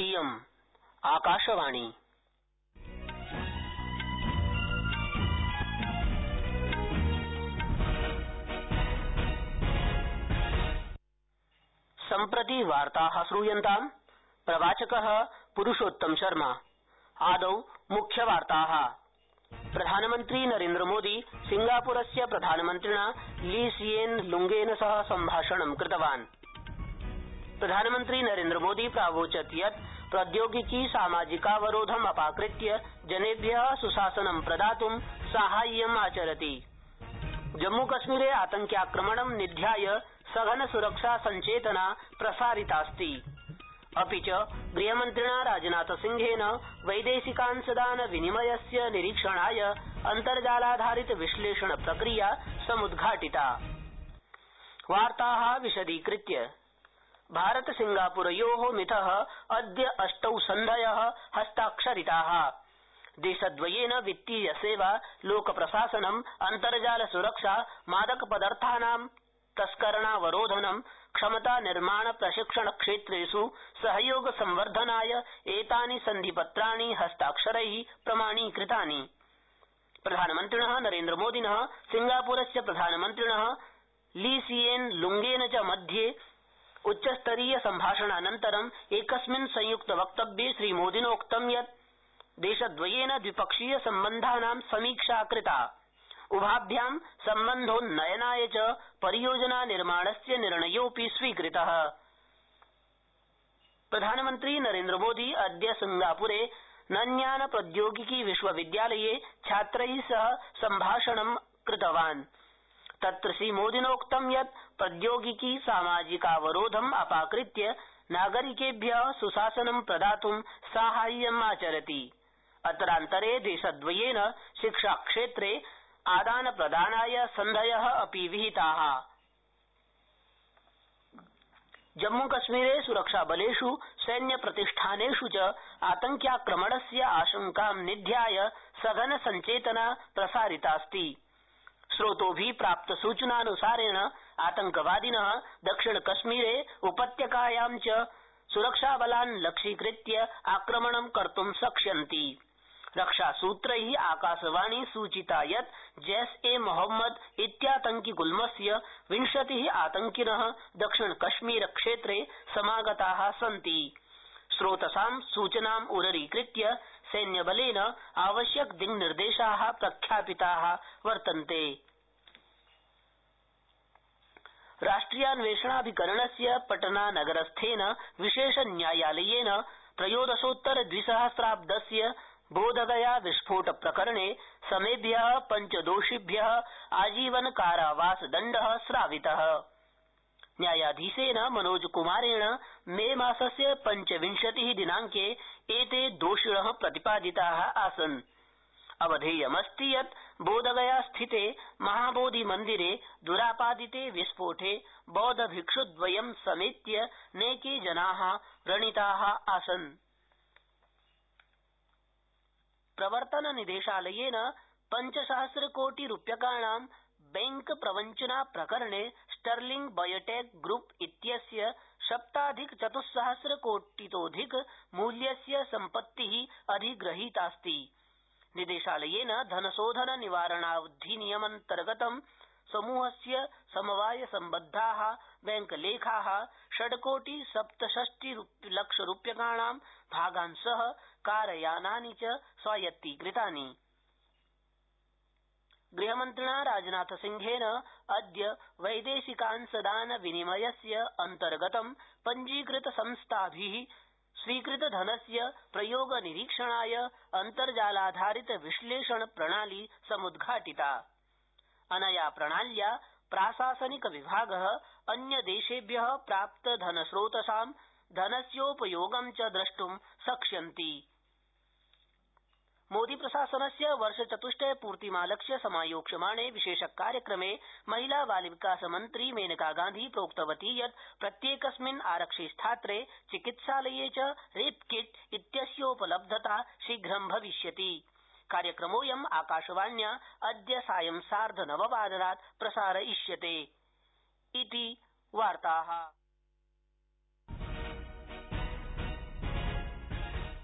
इयम् आकाशवाणी। सम्प्रति वार्ता श्रूयन्ताम् प्रवाचक पुरूषोत्तम शर्मा। आदौ मुख्यवार्ता। प्रधानमन्त्री नरेन्द्रमोदी सिंगापुरस्य प्रधानमन्त्रिणा ली सियेन लुंगेन सह सम्भाषणं कृतवान्। प्रधानमन्त्री नरेन्द्रमोदी प्रावोचत् यत् प्रौद्योगिकी सामाजिकावरोधम् अपाकृत्य जनेभ्य सुशासनं प्रदातुं साहाय्यमाचरति जम्मूकश्मीरे आतंक्याक्रमणं निध्याय सघन सुरक्षा सञ्चेतना प्रसारितास्ति। अपि च गृहमन्त्रिणा राजनाथसिंहेन वैदेशिकांशदान विनिमयस्य निरीक्षणाय अन्तर्जालाधारित विश्लेषण प्रक्रिया समुद्घाटिता भारत सिंगापुरयो मिथ अद्य अष्टौ सन्धय हस्ताक्षरिता। देशद्वयेन वित्तीय सेवा लोकप्रशासनम् अन्तर्जाल सुरक्षा, मादकपदार्थानां तस्करणावरोधनं, क्षमता निर्माण प्रशिक्षण क्षेत्रेष् सहयोग संवर्धनाय एतानि सन्धिपत्राणि हस्ताक्षरै प्रमाणीकृतानि। प्रधानमन्त्रिण नरेन्द्रमोदिन सिंगापुरस्य प्रधानमन्त्रिण ली सियेन लुंगेन च मध्ये उच्चस्तरीय सम्भाषणानन्तरं एकस्मिन् संयुक्त वक्तव्ये श्रीमोदिनोक्तं यत् देशद्वयेन द्विपक्षीय सम्बन्धानां समीक्षा कृता। उभाभ्यां सम्बन्धोन्नयनाय च परियोजना निर्माणस्य निर्णयोऽपि स्वीकृत। प्रधानमन्त्री नरेन्द्रमोदी अद्य सिंगापुरे नन्यान प्रौद्योगिकी विश्वविद्यालये छात्रै सह सम्भाषणं कृतवान्। तत्र श्रीमोदिनोक्तं यत् प्रौद्योगिकी सामाजिकावरोधम् अपाकृत्य नागरिकेभ्य सुशासनं प्रदातुं साहाय्यमाचरति अत्रान्तरे देशद्वयेन शिक्षाक्षेत्रे आदानप्रदानाय सन्धय अपि विहिता। जम्मूकश्मीरे सुरक्षाबलेष्, सैन्यप्रतिष्ठानेष् च आतंक्याक्रमणस्य आशंकां निध्याय सघन सञ्चेतना प्रसारितास्ति। स्रोतोभि प्राप्तसूचनानुसारेण आतंकवादिन दक्षिणकश्मीरे उपत्यकायां च सुरक्षाबलान् लक्ष्यीकृत्य आक्रमणं कर्त् शक्ष्यन्ति रक्षासूत्रै आकाशवाणी सूचिता यत् जैश ए मोहम्मद इत्यातंकिगुल्मस्य विंशति आतंकिन दक्षिणकश्मीरक्षेत्रे समागता सन्ति। स्रोतसां सूचनामुररीकृत्य सैन्यबलेन आवश्यक दिङ्निर्देशा प्रख्यापिता वर्तन्ते। राष्ट्रियान्वेषणाभिकरणस्य पटना नगरस्थेन विशेष न्यायालयेन त्रयोदशोत्तर द्विसहस्राब्दस्य बोधगया विस्फोट प्रकरणे समेभ्य पञ्चदोषिभ्य आजीवन कारावासदण्ड श्रावित न्यायाधीशेन मनोजकुमारेण मे मासस्य पञ्चविंशति दिनांके एते दोषिण प्रतिपादिता आसन्। अवधेयमस्ति यत् बोधगया स्थिते महाबोधिमन्दिरे द्रापादिते विस्फोटे बौद्धभिक्षुद्वयं समेत्य नैके जना व्रणिता आसन्। प्रवर्तननिदेशालयेन पञ्चसहस्रकोटि रूप्यकाणां बैंक प्रवञ्चना प्रकरणे स्टर्लिंग बायोटेक ग्रुप इत्यस्य सप्ताधिक चतुस्सहस्रकोटितोधिक मूल्यस्य संपत्ति अधिग्रहीतास्ति। निदेशालयेन धनशोधन निवारणाधिनियमान्तर्गतं समूहस्य समवायसम्बद्धा, बैंकलेखा, षड्कोटि सप्तषष्टि लक्षरूप्यकाणां भागांश कारयानानि च स्वायत्तीकृतानि। गृहमन्त्रिणा राजनाथसिंहेन अद्य वैदेशिकांशदान विनिमयस्य अन्तर्गतं पञ्जीकृत संस्थाभि स्वीकृतधनस्य प्रयोगनिरीक्षणाय अन्तर्जालाधारित विश्लेषण प्रणाली समुद्घाटिता। अनया प्रणाल्या प्राशासनिक विभाग अन्यदेशेभ्य प्राप्तधनस्रोतसां धनस्योपयोगं च द्रष्ट्ं शक्ष्यन्ति मोदीप्रशासनस्य वर्षचतुष्टयपूर्तिमालक्ष्य समायोक्ष्यमाणे विशेषकार्यक्रमे महिला बालविकासमन्त्री मेनकागांधी प्रोक्तवती यत् प्रत्येकस्मिन् आरक्षिस्थात्रे चिकित्सालये च रेपकिट इत्यस्योपलब्धता शीघ्रं भविष्यति। कार्यक्रमोऽयं आकाशवाण्या अद्य सायं सार्धनववादनात् प्रसारयिष्यते। इति वार्ता।